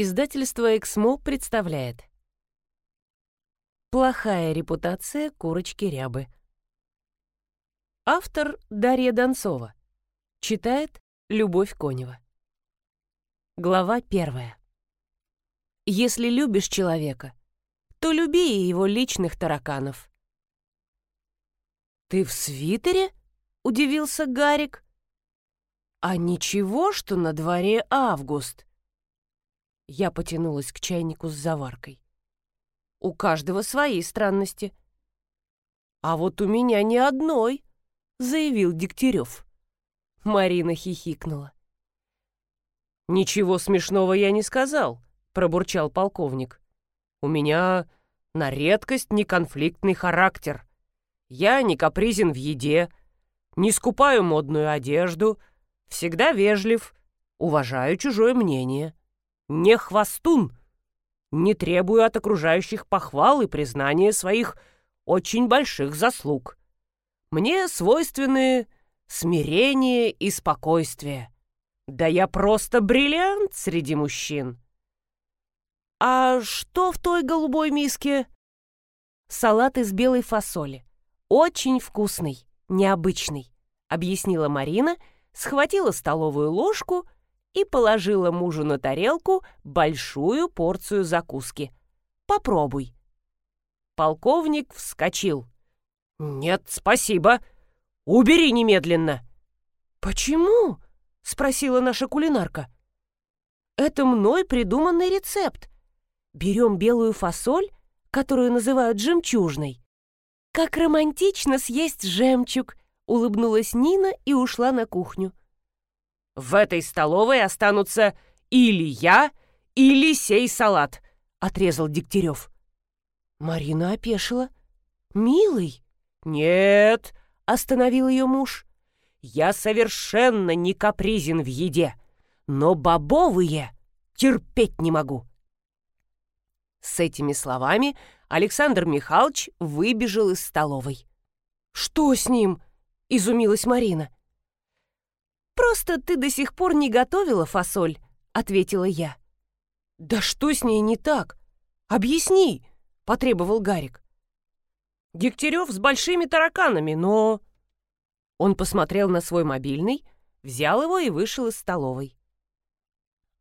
Издательство «Эксмо» представляет Плохая репутация курочки-рябы Автор Дарья Донцова Читает Любовь Конева Глава первая Если любишь человека, то люби и его личных тараканов. «Ты в свитере?» — удивился Гарик. «А ничего, что на дворе август?» Я потянулась к чайнику с заваркой. У каждого свои странности. «А вот у меня ни одной», — заявил Дегтярев. Марина хихикнула. «Ничего смешного я не сказал», — пробурчал полковник. «У меня на редкость неконфликтный характер. Я не капризен в еде, не скупаю модную одежду, всегда вежлив, уважаю чужое мнение не хвостун, не требую от окружающих похвал и признания своих очень больших заслуг. Мне свойственны смирение и спокойствие. Да я просто бриллиант среди мужчин. А что в той голубой миске? Салат из белой фасоли. Очень вкусный, необычный, объяснила Марина, схватила столовую ложку и положила мужу на тарелку большую порцию закуски. «Попробуй». Полковник вскочил. «Нет, спасибо. Убери немедленно». «Почему?» — спросила наша кулинарка. «Это мной придуманный рецепт. Берем белую фасоль, которую называют жемчужной. Как романтично съесть жемчуг!» — улыбнулась Нина и ушла на кухню. В этой столовой останутся или я, или сей салат», — отрезал Дегтярев. Марина опешила. «Милый?» «Нет», — остановил ее муж. «Я совершенно не капризен в еде, но бобовые терпеть не могу». С этими словами Александр Михайлович выбежал из столовой. «Что с ним?» — изумилась Марина. «Просто ты до сих пор не готовила фасоль», — ответила я. «Да что с ней не так? Объясни», — потребовал Гарик. «Дегтярев с большими тараканами, но...» Он посмотрел на свой мобильный, взял его и вышел из столовой.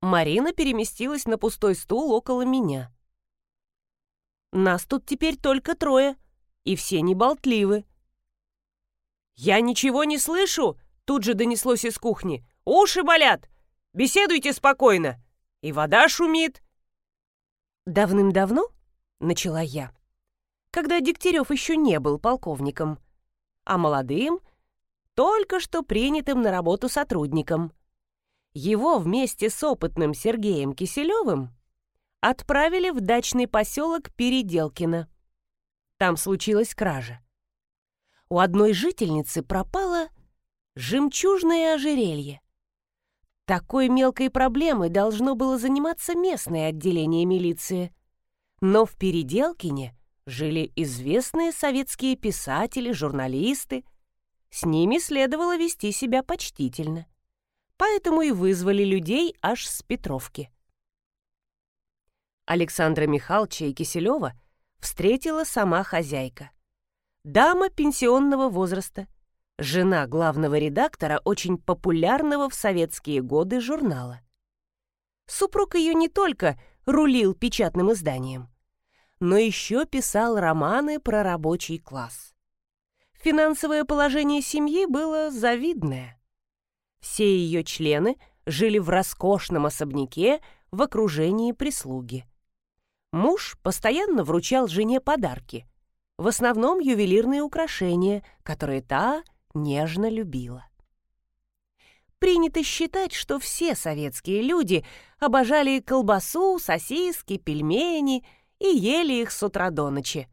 Марина переместилась на пустой стул около меня. «Нас тут теперь только трое, и все неболтливы». «Я ничего не слышу!» Тут же донеслось из кухни. «Уши болят! Беседуйте спокойно! И вода шумит!» «Давным-давно?» — начала я. Когда Дегтярев еще не был полковником, а молодым — только что принятым на работу сотрудником. Его вместе с опытным Сергеем Киселевым отправили в дачный поселок Переделкино. Там случилась кража. У одной жительницы пропала Жемчужное ожерелье. Такой мелкой проблемой должно было заниматься местное отделение милиции. Но в Переделкине жили известные советские писатели, журналисты. С ними следовало вести себя почтительно. Поэтому и вызвали людей аж с Петровки. Александра Михайловича и Киселева встретила сама хозяйка. Дама пенсионного возраста – жена главного редактора очень популярного в советские годы журнала. Супруг ее не только рулил печатным изданием, но еще писал романы про рабочий класс. Финансовое положение семьи было завидное. Все ее члены жили в роскошном особняке в окружении прислуги. Муж постоянно вручал жене подарки, в основном ювелирные украшения, которые та нежно любила. Принято считать, что все советские люди обожали колбасу, сосиски, пельмени и ели их с утра до ночи.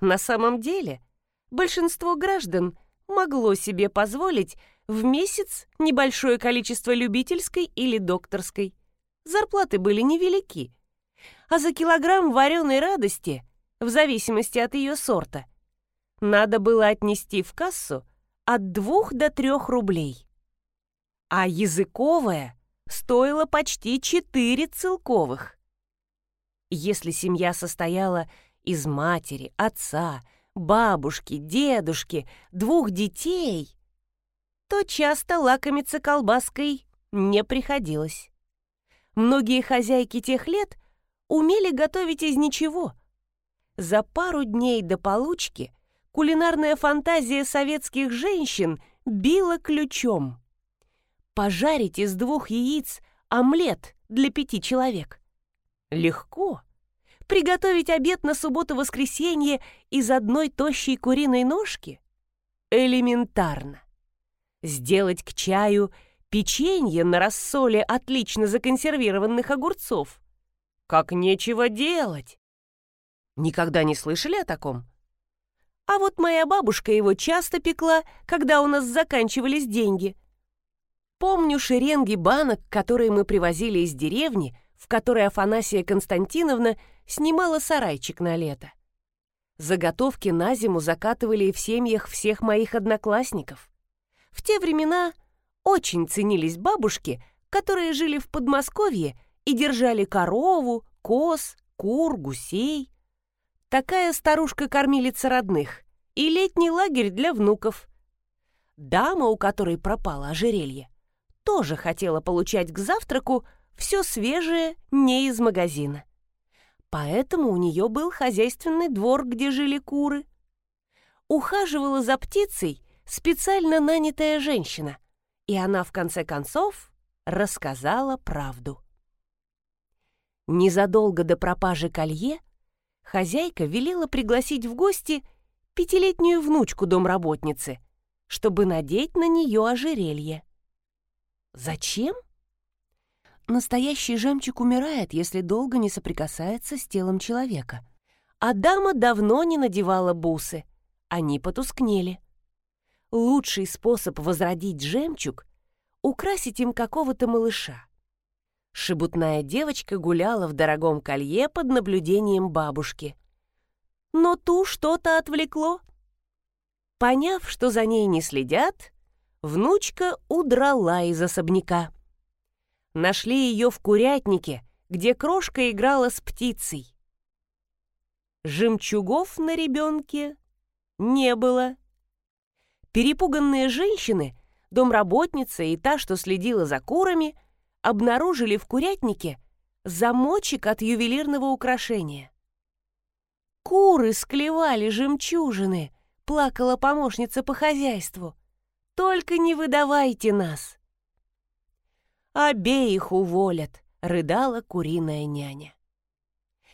На самом деле, большинство граждан могло себе позволить в месяц небольшое количество любительской или докторской. Зарплаты были невелики. А за килограмм вареной радости, в зависимости от ее сорта, надо было отнести в кассу от двух до трех рублей. А языковая стоило почти четыре целковых. Если семья состояла из матери, отца, бабушки, дедушки, двух детей, то часто лакомиться колбаской не приходилось. Многие хозяйки тех лет умели готовить из ничего. За пару дней до получки кулинарная фантазия советских женщин била ключом. Пожарить из двух яиц омлет для пяти человек. Легко Приготовить обед на субботу-воскресенье из одной тощей куриной ножки? Элементарно. Сделать к чаю печенье на рассоле отлично законсервированных огурцов? Как нечего делать. Никогда не слышали о таком? А вот моя бабушка его часто пекла, когда у нас заканчивались деньги. Помню шеренги банок, которые мы привозили из деревни, в которой Афанасия Константиновна снимала сарайчик на лето. Заготовки на зиму закатывали в семьях всех моих одноклассников. В те времена очень ценились бабушки, которые жили в Подмосковье и держали корову, коз, кур, гусей. Такая старушка-кормилица родных и летний лагерь для внуков. Дама, у которой пропало ожерелье, тоже хотела получать к завтраку все свежее не из магазина. Поэтому у нее был хозяйственный двор, где жили куры. Ухаживала за птицей специально нанятая женщина, и она, в конце концов, рассказала правду. Незадолго до пропажи колье хозяйка велела пригласить в гости пятилетнюю внучку домработницы, чтобы надеть на нее ожерелье. Зачем? — Настоящий жемчуг умирает, если долго не соприкасается с телом человека. А дама давно не надевала бусы. Они потускнели. Лучший способ возродить жемчуг — украсить им какого-то малыша. Шебутная девочка гуляла в дорогом колье под наблюдением бабушки. Но ту что-то отвлекло. Поняв, что за ней не следят, внучка удрала из особняка нашли ее в курятнике, где крошка играла с птицей. Жемчугов на ребенке не было. Перепуганные женщины, домработница и та, что следила за курами, обнаружили в курятнике замочек от ювелирного украшения. «Куры склевали жемчужины», — плакала помощница по хозяйству. «Только не выдавайте нас!» «Обеих уволят», — рыдала куриная няня.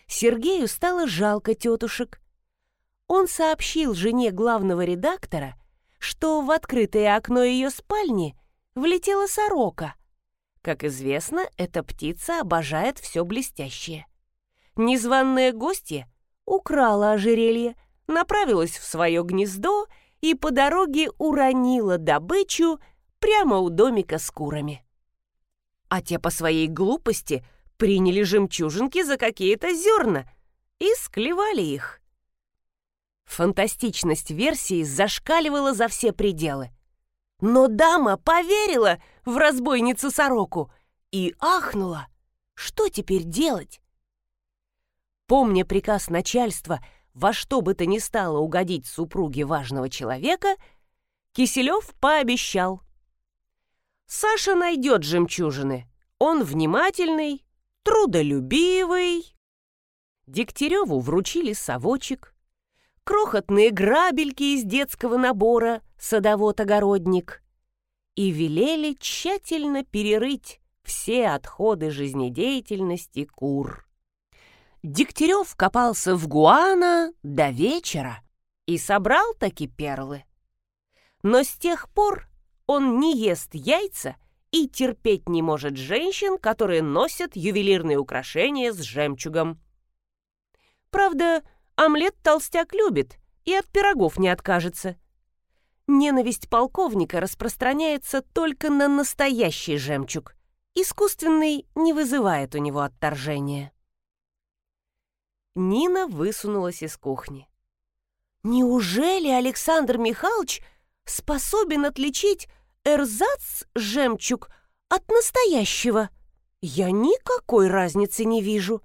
Сергею стало жалко тетушек. Он сообщил жене главного редактора, что в открытое окно ее спальни влетела сорока. Как известно, эта птица обожает все блестящее. Незваная гостья украла ожерелье, направилась в свое гнездо и по дороге уронила добычу прямо у домика с курами а те по своей глупости приняли жемчужинки за какие-то зерна и склевали их. Фантастичность версии зашкаливала за все пределы. Но дама поверила в разбойницу-сороку и ахнула. Что теперь делать? Помня приказ начальства во что бы то ни стало угодить супруге важного человека, Киселев пообещал – Саша найдет жемчужины. Он внимательный, трудолюбивый. Дегтяреву вручили совочек, крохотные грабельки из детского набора «Садовод-огородник» и велели тщательно перерыть все отходы жизнедеятельности кур. Дегтярев копался в гуана до вечера и собрал таки перлы. Но с тех пор он не ест яйца и терпеть не может женщин, которые носят ювелирные украшения с жемчугом. Правда, омлет толстяк любит и от пирогов не откажется. Ненависть полковника распространяется только на настоящий жемчуг. Искусственный не вызывает у него отторжения. Нина высунулась из кухни. «Неужели Александр Михайлович способен отличить эрзац-жемчуг от настоящего. Я никакой разницы не вижу.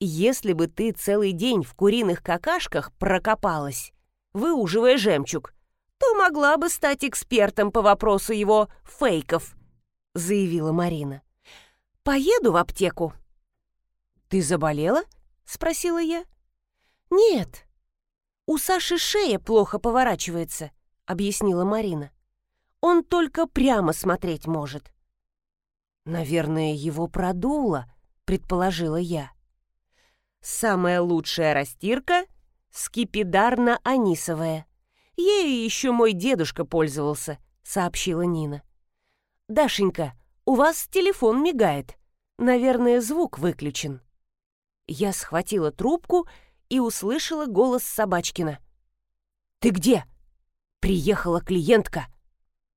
Если бы ты целый день в куриных какашках прокопалась, выуживая жемчуг, то могла бы стать экспертом по вопросу его фейков, заявила Марина. Поеду в аптеку. Ты заболела? спросила я. Нет. У Саши шея плохо поворачивается, объяснила Марина. Он только прямо смотреть может. Наверное, его продуло, предположила я. Самая лучшая растирка — скипидарно-анисовая. Ею еще мой дедушка пользовался, сообщила Нина. Дашенька, у вас телефон мигает. Наверное, звук выключен. Я схватила трубку и услышала голос Собачкина. «Ты где?» «Приехала клиентка.